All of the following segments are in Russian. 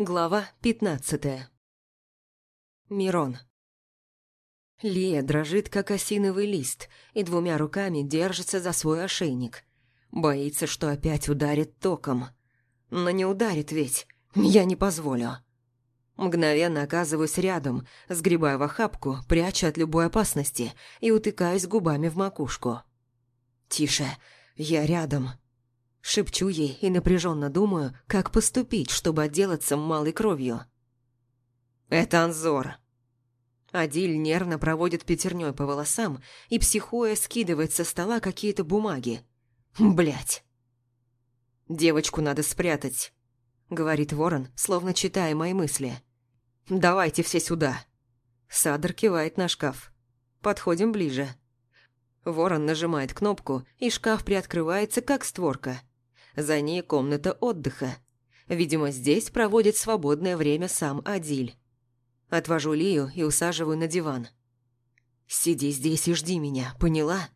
Глава пятнадцатая. Мирон. Лия дрожит, как осиновый лист, и двумя руками держится за свой ошейник. Боится, что опять ударит током. Но не ударит ведь, я не позволю. Мгновенно оказываюсь рядом, сгребаю в охапку, пряча от любой опасности и утыкаюсь губами в макушку. «Тише, я рядом», Шепчу ей и напряженно думаю, как поступить, чтобы отделаться малой кровью. «Это Анзор». Адиль нервно проводит пятерней по волосам и, психуя, скидывает со стола какие-то бумаги. Блять. «Девочку надо спрятать», — говорит ворон, словно читая мои мысли. «Давайте все сюда». Садр кивает на шкаф. Подходим ближе. Ворон нажимает кнопку, и шкаф приоткрывается, как створка. За ней комната отдыха. Видимо, здесь проводит свободное время сам Адиль. Отвожу Лию и усаживаю на диван. «Сиди здесь и жди меня, поняла?»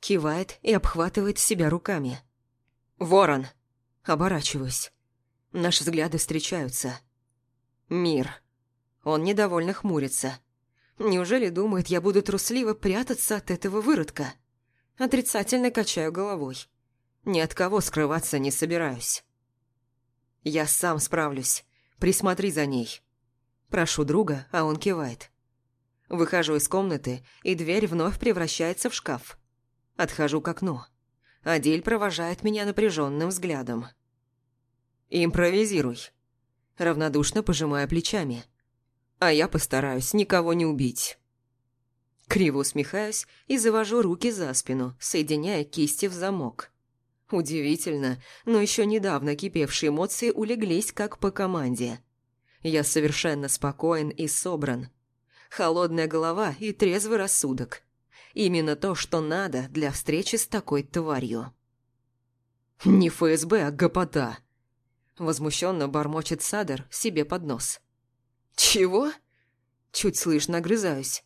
Кивает и обхватывает себя руками. «Ворон!» Оборачиваюсь. Наши взгляды встречаются. «Мир!» Он недовольно хмурится. Неужели думает, я буду трусливо прятаться от этого выродка? Отрицательно качаю головой. Ни от кого скрываться не собираюсь. Я сам справлюсь. Присмотри за ней. Прошу друга, а он кивает. Выхожу из комнаты, и дверь вновь превращается в шкаф. Отхожу к окну. Адиль провожает меня напряженным взглядом. «Импровизируй», равнодушно пожимая плечами. «А я постараюсь никого не убить». Криво усмехаюсь и завожу руки за спину, соединяя кисти в замок. Удивительно, но еще недавно кипевшие эмоции улеглись как по команде. Я совершенно спокоен и собран. Холодная голова и трезвый рассудок. Именно то, что надо для встречи с такой тварью. «Не ФСБ, а гопота!» Возмущенно бормочет Садер себе под нос. «Чего?» Чуть слышно огрызаюсь.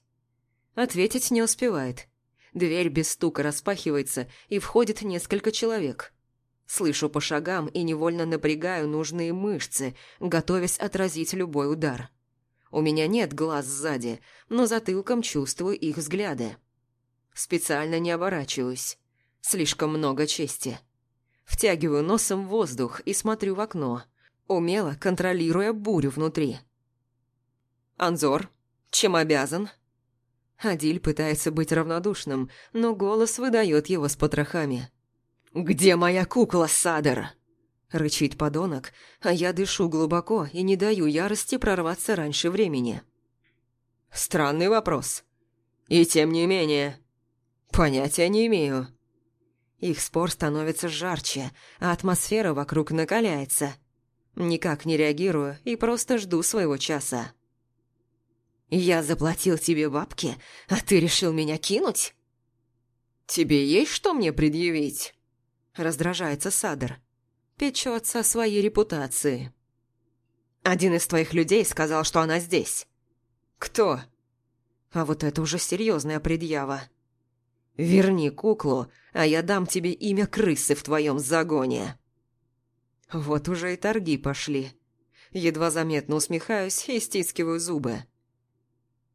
Ответить не успевает. Дверь без стука распахивается, и входит несколько человек. Слышу по шагам и невольно напрягаю нужные мышцы, готовясь отразить любой удар. У меня нет глаз сзади, но затылком чувствую их взгляды. Специально не оборачиваюсь. Слишком много чести. Втягиваю носом воздух и смотрю в окно, умело контролируя бурю внутри. «Анзор, чем обязан?» Адиль пытается быть равнодушным, но голос выдает его с потрохами. «Где моя кукла, Садер?» Рычит подонок, а я дышу глубоко и не даю ярости прорваться раньше времени. Странный вопрос. И тем не менее... Понятия не имею. Их спор становится жарче, а атмосфера вокруг накаляется. Никак не реагирую и просто жду своего часа. «Я заплатил тебе бабки, а ты решил меня кинуть?» «Тебе есть что мне предъявить?» Раздражается Садр. Печется о своей репутации. «Один из твоих людей сказал, что она здесь». «Кто?» «А вот это уже серьезная предъява». «Верни куклу, а я дам тебе имя крысы в твоем загоне». Вот уже и торги пошли. Едва заметно усмехаюсь и стискиваю зубы.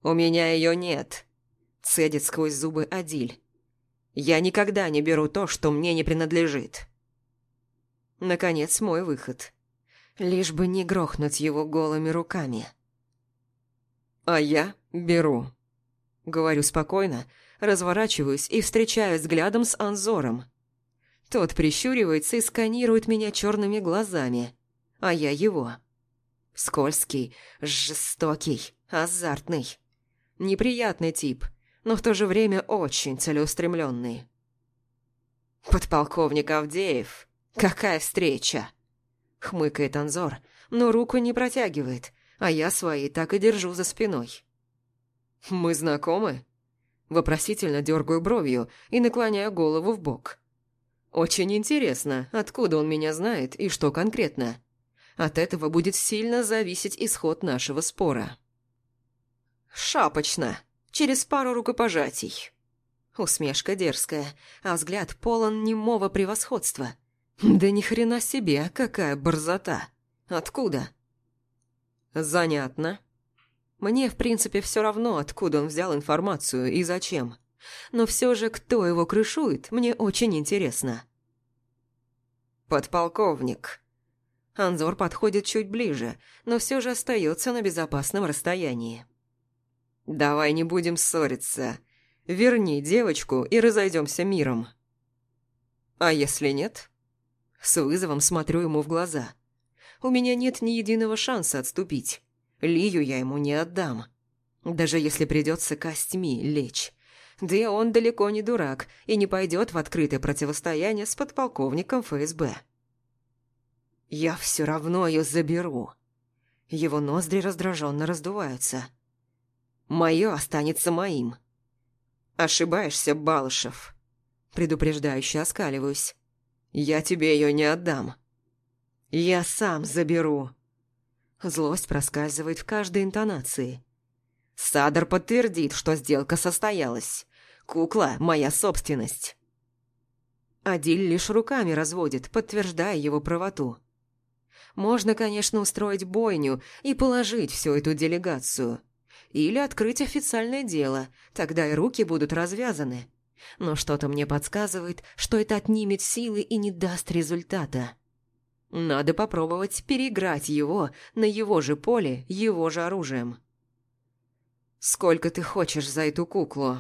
«У меня ее нет», – цедит сквозь зубы Адиль. «Я никогда не беру то, что мне не принадлежит». Наконец, мой выход. Лишь бы не грохнуть его голыми руками. «А я беру», – говорю спокойно, разворачиваюсь и встречаюсь взглядом с Анзором. Тот прищуривается и сканирует меня черными глазами, а я его. Скользкий, жестокий, азартный. Неприятный тип, но в то же время очень целеустремленный. «Подполковник Авдеев, какая встреча!» Хмыкает Анзор, но руку не протягивает, а я свои так и держу за спиной. «Мы знакомы?» Вопросительно дергаю бровью и наклоняю голову в бок. «Очень интересно, откуда он меня знает и что конкретно. От этого будет сильно зависеть исход нашего спора». «Шапочно, через пару рукопожатий». Усмешка дерзкая, а взгляд полон немого превосходства. Да ни хрена себе, какая борзота. Откуда? Занятно. Мне, в принципе, все равно, откуда он взял информацию и зачем. Но все же, кто его крышует, мне очень интересно. Подполковник. Анзор подходит чуть ближе, но все же остается на безопасном расстоянии. «Давай не будем ссориться. Верни девочку и разойдемся миром». «А если нет?» С вызовом смотрю ему в глаза. «У меня нет ни единого шанса отступить. Лию я ему не отдам. Даже если придется костьми лечь. Да и он далеко не дурак и не пойдет в открытое противостояние с подполковником ФСБ. Я все равно ее заберу. Его ноздри раздраженно раздуваются. Мое останется моим. Ошибаешься, Балышев. Предупреждающе оскаливаюсь. Я тебе ее не отдам. Я сам заберу. Злость проскальзывает в каждой интонации. Садар подтвердит, что сделка состоялась. Кукла – моя собственность. Адиль лишь руками разводит, подтверждая его правоту. Можно, конечно, устроить бойню и положить всю эту делегацию. Или открыть официальное дело, тогда и руки будут развязаны. Но что-то мне подсказывает, что это отнимет силы и не даст результата. Надо попробовать переиграть его на его же поле, его же оружием. «Сколько ты хочешь за эту куклу?»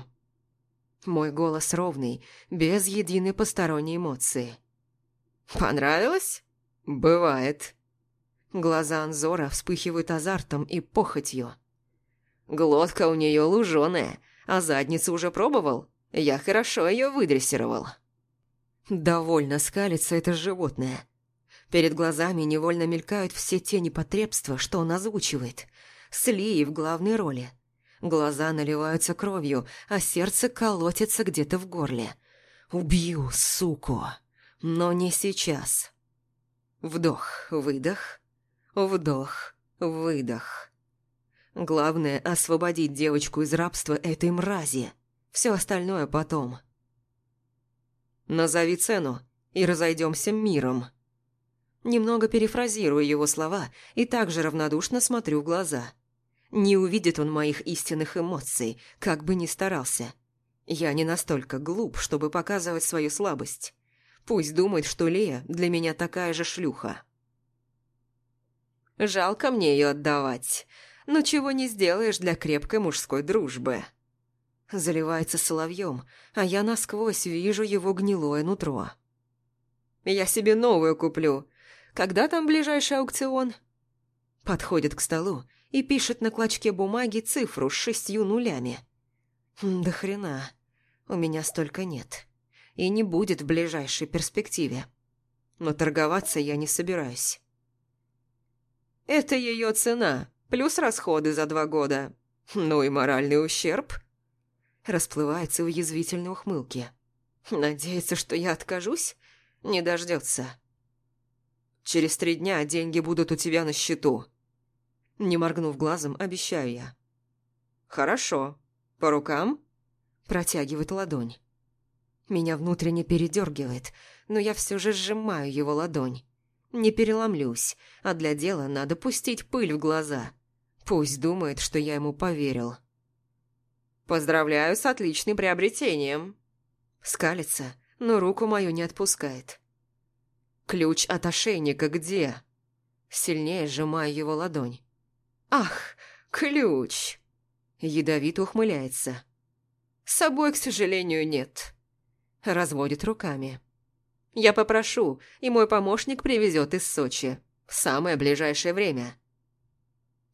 Мой голос ровный, без единой посторонней эмоции. «Понравилось?» «Бывает». Глаза Анзора вспыхивают азартом и похотью. «Глотка у нее луженая, а задницу уже пробовал? Я хорошо ее выдрессировал». Довольно скалится это животное. Перед глазами невольно мелькают все те непотребства, что он озвучивает. С в главной роли. Глаза наливаются кровью, а сердце колотится где-то в горле. «Убью, суку!» Но не сейчас. Вдох, выдох, вдох, выдох. Главное — освободить девочку из рабства этой мрази. Все остальное потом. «Назови цену, и разойдемся миром», Немного перефразирую его слова и также равнодушно смотрю в глаза. Не увидит он моих истинных эмоций, как бы ни старался. Я не настолько глуп, чтобы показывать свою слабость. Пусть думает, что Лея для меня такая же шлюха. Жалко мне ее отдавать, но чего не сделаешь для крепкой мужской дружбы. Заливается соловьем, а я насквозь вижу его гнилое нутро. Я себе новую куплю, когда там ближайший аукцион?» Подходит к столу и пишет на клочке бумаги цифру с шестью нулями. «Да хрена, у меня столько нет. И не будет в ближайшей перспективе. Но торговаться я не собираюсь». «Это ее цена, плюс расходы за два года. Ну и моральный ущерб». Расплывается в язвительной ухмылке. «Надеется, что я откажусь? Не дождется». Через три дня деньги будут у тебя на счету». Не моргнув глазом, обещаю я. «Хорошо. По рукам?» Протягивает ладонь. Меня внутренне передергивает, но я все же сжимаю его ладонь. Не переломлюсь, а для дела надо пустить пыль в глаза. Пусть думает, что я ему поверил. «Поздравляю с отличным приобретением!» Скалится, но руку мою не отпускает. «Ключ от ошейника где?» Сильнее сжимаю его ладонь. «Ах, ключ!» Ядовито ухмыляется. «С собой, к сожалению, нет». Разводит руками. «Я попрошу, и мой помощник привезет из Сочи. В самое ближайшее время».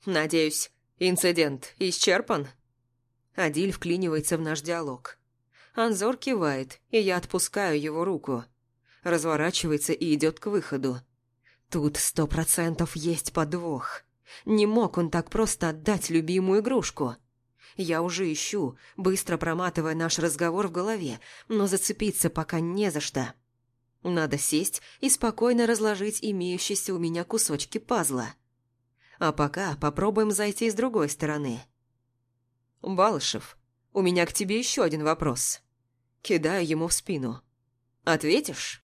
«Надеюсь, инцидент исчерпан?» Адиль вклинивается в наш диалог. Анзор кивает, и я отпускаю его руку разворачивается и идет к выходу. Тут сто процентов есть подвох. Не мог он так просто отдать любимую игрушку. Я уже ищу, быстро проматывая наш разговор в голове, но зацепиться пока не за что. Надо сесть и спокойно разложить имеющиеся у меня кусочки пазла. А пока попробуем зайти с другой стороны. «Балышев, у меня к тебе еще один вопрос». Кидаю ему в спину. «Ответишь?»